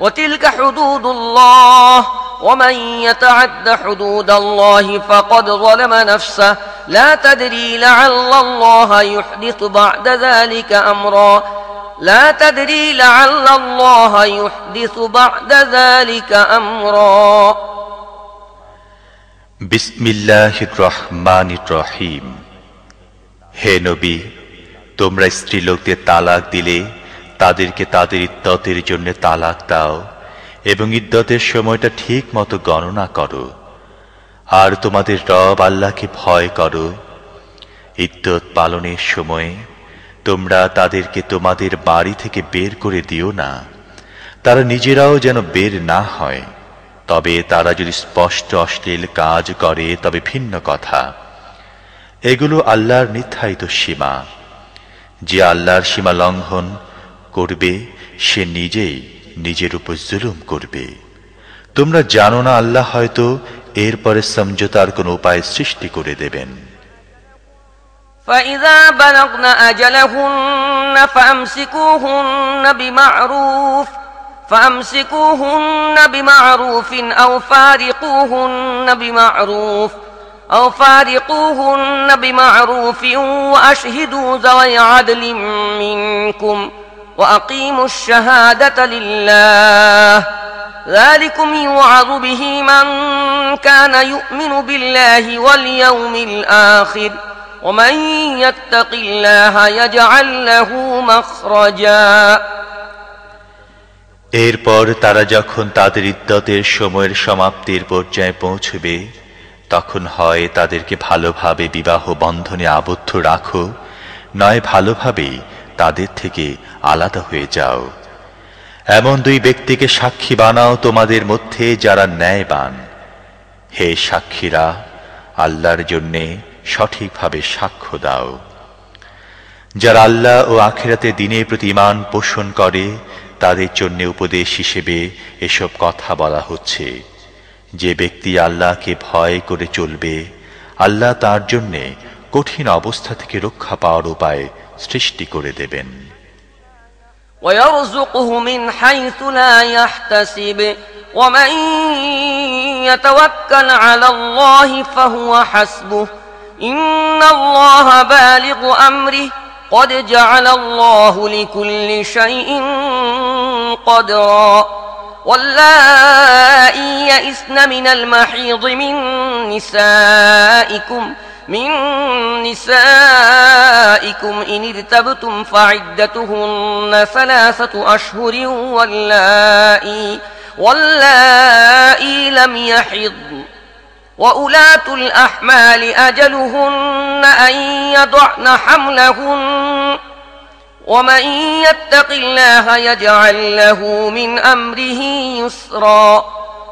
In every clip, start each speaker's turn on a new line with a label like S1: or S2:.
S1: وتلك حدود الله ومن يتعد حدود الله فقد ظلم نفسه لا تدري لعل الله يحدث بعد ذلك أمرا لا تدري لعل الله يحدث بعد ذلك أمرا
S2: بسم الله الرحمن الرحيم হে নবী তোমরা স্ত্রীলোকদের তালাক দিলে তাদেরকে তাদের ইদ্যতের জন্য তালাক দাও এবং ইদ্যতের সময়টা ঠিক মতো গণনা করো আর তোমাদের রব আল্লাহকে ভয় করো ইদ্যত পালনের সময়ে তোমরা তাদেরকে তোমাদের বাড়ি থেকে বের করে দিও না তারা নিজেরাও যেন বের না হয় তবে তারা যদি স্পষ্ট অশ্লীল কাজ করে তবে ভিন্ন কথা এগুলো আল্লাহর নির্ধারিত সীমা যে আল্লাহর সীমা লঙ্ঘন করবে সে নিজেই নিজের উপর জুলুম করবে তোমরা জানো না আল্লাহ হয়তো এরপরে সমঝোতার কোন উপায় সৃষ্টি করে দেবেন
S1: فإذا بلغن أجلهن فأمسكوهن بمعروف فأمسكوهن بمعروف أو فارقوهن بمعروف أو فارقوهن بمعروف وأشهدوا ذوي عدل منكم ۖ وأقيموا الشهادة لله ذلكم يوعظ به من كان يؤمن بالله واليوم الآخر ومن يتق الله يجعل له مخرجا
S2: এরপর তারা যখন তাদের ইদ্যতের সময়ের সমাপ্তির পর্যায়ে পৌঁছবে তখন হয় তাদেরকে ভালোভাবে বিবাহ বন্ধনে আবদ্ধ রাখো নয় ভালোভাবেই তাদের থেকে আলাদা হয়ে যাও এমন দুই ব্যক্তিকে সাক্ষী বানাও তোমাদের মধ্যে যারা ন্যায়বান হে সাক্ষীরা আল্লাহর জন্যে সঠিকভাবে সাক্ষ্য দাও যারা আল্লাহ ও আখেরাতে দিনের প্রতিমান পোষণ করে তাদের জন্য উপদেশ হিসেবে এসব কথা বলা হচ্ছে যে ব্যক্তি আল্লাহকে ভয় করে চলবে আল্লাহ তার জন্যে কঠিন অবস্থা থেকে রক্ষা পাওয়ার উপায় সৃষ্টি করে দেবেন
S1: ويرزقه من حيث لا يحتسب ومن يتوكل على الله فهو حسبه إن الله بالغ أمره قد جعل الله لكل شيء قدرا واللائي يئسن من المحيض من نسائكم من نسائكم إن ارتبتم فعدتهن ثلاثة أشهر واللائي, واللائي لم يحضن وأولاة الأحمال أجلهن أن يضعن حملهن ومن يتق الله يجعل له من أمره يسرا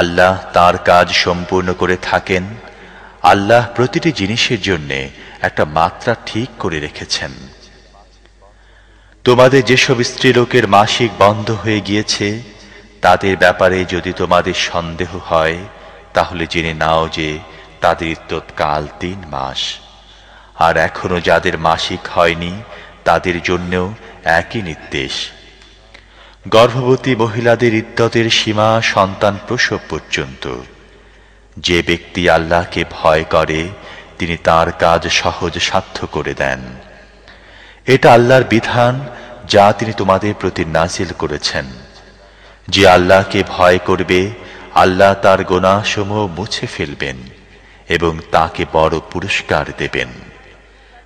S2: আল্লাহ তার কাজ সম্পূর্ণ করে থাকেন আল্লাহ প্রতিটি জিনিসের জন্যে একটা মাত্রা ঠিক করে রেখেছেন তোমাদের যেসব স্ত্রীলোকের মাসিক বন্ধ হয়ে গিয়েছে তাদের ব্যাপারে যদি তোমাদের সন্দেহ হয় তাহলে জেনে নাও যে তাদের তৎকাল তিন মাস আর এখনো যাদের মাসিক হয়নি তাদের জন্যও একই নির্দেশ গর্ভবতী মহিলাদের ইদ্যতের সীমা সন্তান প্রসব পর্যন্ত যে ব্যক্তি আল্লাহকে ভয় করে তিনি তার কাজ সহজ সাধ্য করে দেন এটা আল্লাহর বিধান যা তিনি তোমাদের প্রতি নাজিল করেছেন যে আল্লাহকে ভয় করবে আল্লাহ তার গোনাসমূহ মুছে ফেলবেন এবং তাকে বড় পুরস্কার দেবেন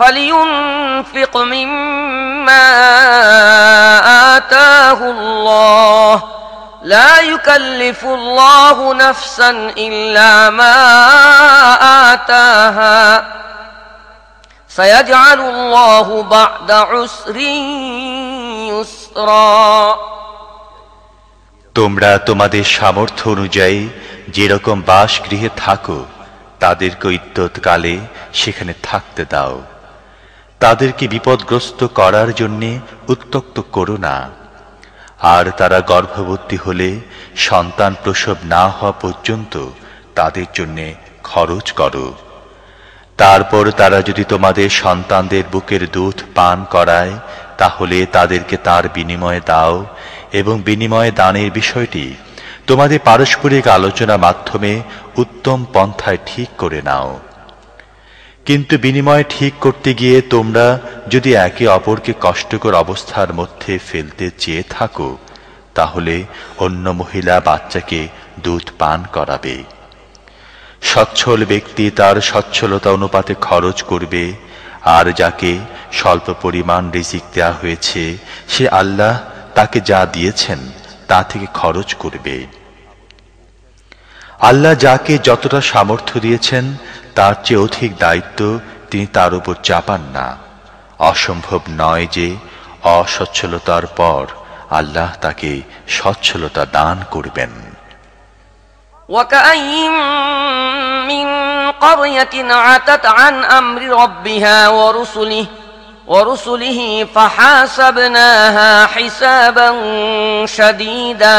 S1: فلينفق مما آتاه الله لا يكلف الله نفسا إلا ما آتاها سيجعل الله بعد عسر يسرا
S2: তোমরা তোমাদের সামর্থ্য অনুযায়ী যেরকম বাসগৃহে থাকো তাদেরকে ইদ্যৎকালে সেখানে থাকতে দাও তাদেরকে বিপদগ্রস্ত করার জন্যে উত্তক্ত করো না আর তারা গর্ভবতী হলে সন্তান প্রসব না হওয়া পর্যন্ত তাদের জন্যে খরচ করো তারপর তারা যদি তোমাদের সন্তানদের বুকের দুধ পান করায় তাহলে তাদেরকে তার বিনিময়ে দাও এবং বিনিময়ে দানের বিষয়টি তোমাদের পারস্পরিক আলোচনা মাধ্যমে উত্তম পন্থায় ঠিক করে নাও কিন্তু বিনিময় ঠিক করতে গিয়ে তোমরা যদি একে অপরকে কষ্টকর অবস্থার মধ্যে ফেলতে চেয়ে থাকো তাহলে অন্য মহিলা বাচ্চাকে দুধ পান করাবে সচ্ছল ব্যক্তি তার সচ্ছলতা অনুপাতে খরচ করবে আর যাকে স্বল্প পরিমাণ রিজিক দেওয়া হয়েছে সে আল্লাহ তাকে যা দিয়েছেন তা থেকে খরচ করবে আল্লাহ যাকে যতটা সামর্থ্য দিয়েছেন তার চেয়ে অধিক দায়িত্ব তিনি তার উপর চাপান না অসম্ভব নয় যে অসচ্ছলতার পর আল্লাহ তাকে সচ্ছলতা দান
S1: করবেন ورسله فحاسبناها حسابا شديدا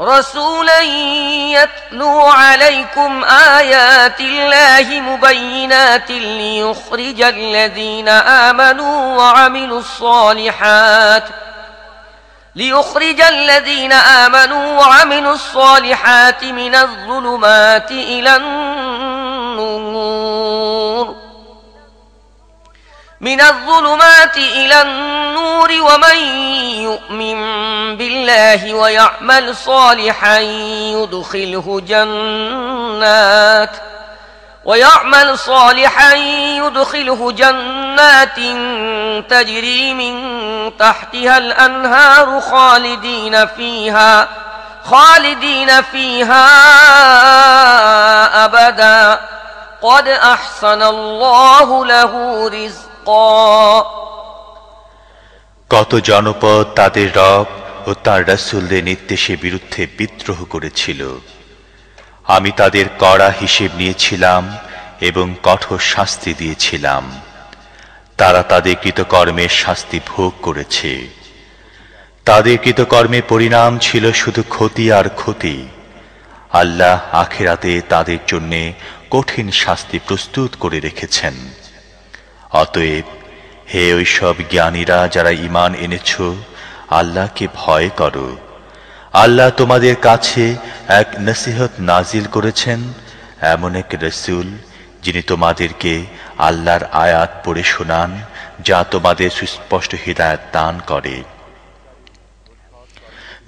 S1: رسولا يتلو عليكم آيات الله مبينات ليخرج الذين آمنوا وعملوا الصالحات ليخرج الذين آمنوا وعملوا الصالحات من الظلمات إلى النور من الظلمات إلى النور النور ومن يؤمن بالله ويعمل صالحا يدخله جنات ويعمل صالحا يدخله جنات تجري من تحتها الأنهار خالدين فيها خالدين فيها أبدا قد أحسن الله له رزقا
S2: কত জনপদ তাদের রব ও তার রাসুলদের নির্দেশের বিরুদ্ধে বিদ্রোহ করেছিল আমি তাদের কড়া হিসেব নিয়েছিলাম এবং কঠোর শাস্তি দিয়েছিলাম তারা তাদের কৃতকর্মের শাস্তি ভোগ করেছে তাদের কৃতকর্মের পরিণাম ছিল শুধু ক্ষতি আর ক্ষতি আল্লাহ আখেরাতে তাদের জন্যে কঠিন শাস্তি প্রস্তুত করে রেখেছেন অতএব হে ওই সব জ্ঞানীরা যারা ইমান এনেছ আল্লাহকে ভয় করো আল্লাহ তোমাদের কাছে এক নসিহত নাজিল করেছেন এমন এক রসুল যিনি তোমাদেরকে আল্লাহর আয়াত পড়ে শোনান যা তোমাদের সুস্পষ্ট হৃদায়ত দান করে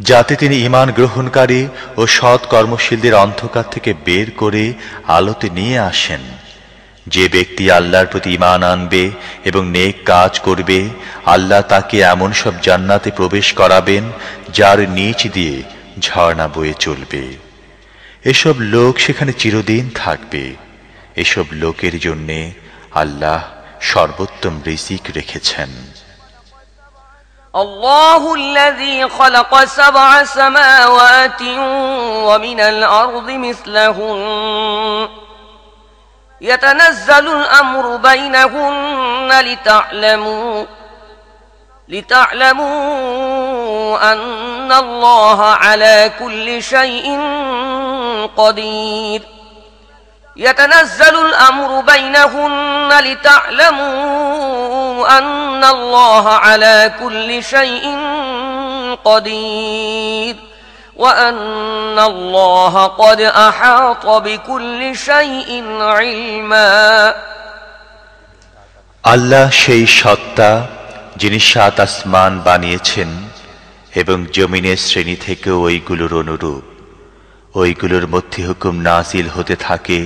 S2: যাতে তিনি ইমান গ্রহণকারী ও সৎ কর্মশীলদের অন্ধকার থেকে বের করে আলোতে নিয়ে আসেন যে ব্যক্তি আল্লাহর প্রতি ইমান আনবে এবং নেক কাজ করবে আল্লাহ তাকে এমন সব জান্নাতে প্রবেশ করাবেন যার নিচ দিয়ে ঝর্ণা বয়ে চলবে এসব লোক সেখানে চিরদিন থাকবে এসব লোকের জন্যে আল্লাহ সর্বোত্তম রিসিক রেখেছেন
S1: الله الذي خلق سبع سماوات ومن الأرض مثلهم يتنزل الأمر بينهن لتعلموا لتعلموا أن الله على كل شيء قدير يتنزل الأمر بينهن لتعلموا أن الله على كل شيء قدير আল্লাহ
S2: সেই সত্তা যিনি সাত আসমান বানিয়েছেন এবং জমিনের শ্রেণী থেকে ওইগুলোর অনুরূপ ওইগুলোর মধ্যে হুকুম নাজিল হতে থাকে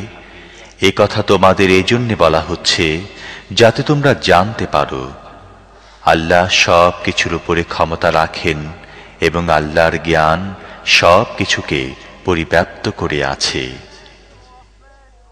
S2: এ কথা তোমাদের এই জন্য বলা হচ্ছে যাতে তোমরা জানতে পারো আল্লাহ সব কিছুর উপরে ক্ষমতা রাখেন এবং আল্লাহর জ্ঞান সব কিছুকে পরিব্যাপ্ত করে আছে